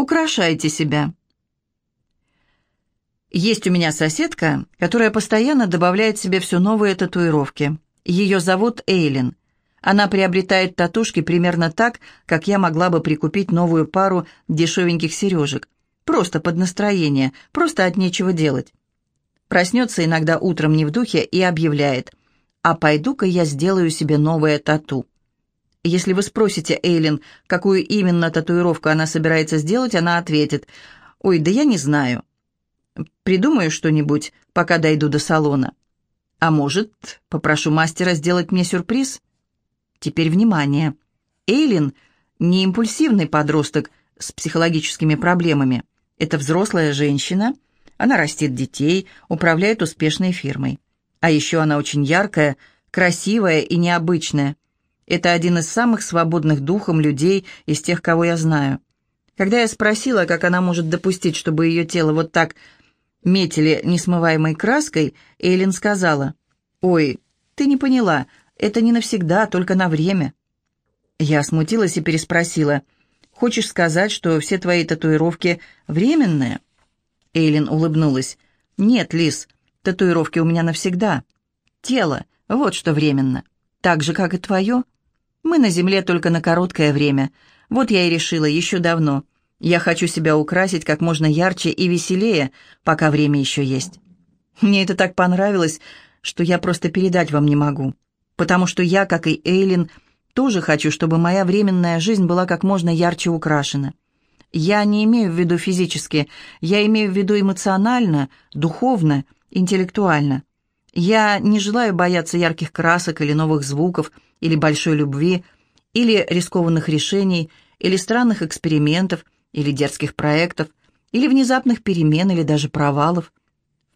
Украшайте себя. Есть у меня соседка, которая постоянно добавляет себе все новые татуировки. Ее зовут Эйлин. Она приобретает татушки примерно так, как я могла бы прикупить новую пару дешевеньких сережек. Просто под настроение, просто от нечего делать. Проснется иногда утром не в духе и объявляет «А пойду-ка я сделаю себе новое тату». Если вы спросите Эйлин, какую именно татуировку она собирается сделать, она ответит «Ой, да я не знаю». Придумаю что-нибудь, пока дойду до салона. А может, попрошу мастера сделать мне сюрприз? Теперь внимание. Эйлин не импульсивный подросток с психологическими проблемами. Это взрослая женщина. Она растит детей, управляет успешной фирмой. А еще она очень яркая, красивая и необычная. Это один из самых свободных духом людей из тех, кого я знаю. Когда я спросила, как она может допустить, чтобы ее тело вот так метили несмываемой краской, Эйлин сказала, «Ой, ты не поняла, это не навсегда, только на время». Я смутилась и переспросила, «Хочешь сказать, что все твои татуировки временные?» Эйлин улыбнулась, «Нет, Лис, татуировки у меня навсегда. Тело, вот что временно. Так же, как и твое. Мы на земле только на короткое время. Вот я и решила еще давно. Я хочу себя украсить как можно ярче и веселее, пока время еще есть. Мне это так понравилось, что я просто передать вам не могу. Потому что я, как и Эйлин, тоже хочу, чтобы моя временная жизнь была как можно ярче украшена. Я не имею в виду физически, я имею в виду эмоционально, духовно, интеллектуально. Я не желаю бояться ярких красок или новых звуков, или большой любви, или рискованных решений, или странных экспериментов – или дерзких проектов, или внезапных перемен, или даже провалов.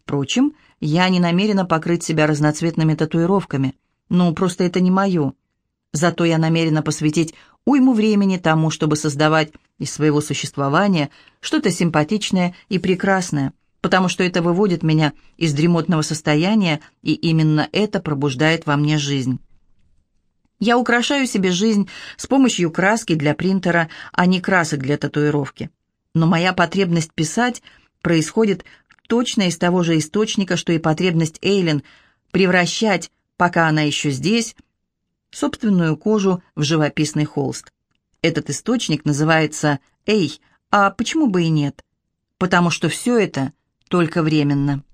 Впрочем, я не намерена покрыть себя разноцветными татуировками. Ну, просто это не мое. Зато я намерена посвятить уйму времени тому, чтобы создавать из своего существования что-то симпатичное и прекрасное, потому что это выводит меня из дремотного состояния, и именно это пробуждает во мне жизнь. Я украшаю себе жизнь с помощью краски для принтера, а не красок для татуировки. Но моя потребность писать происходит точно из того же источника, что и потребность Эйлин превращать, пока она еще здесь, собственную кожу в живописный холст. Этот источник называется «Эй», а почему бы и нет? Потому что все это только временно.